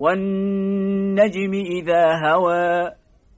والنجم إذا هوى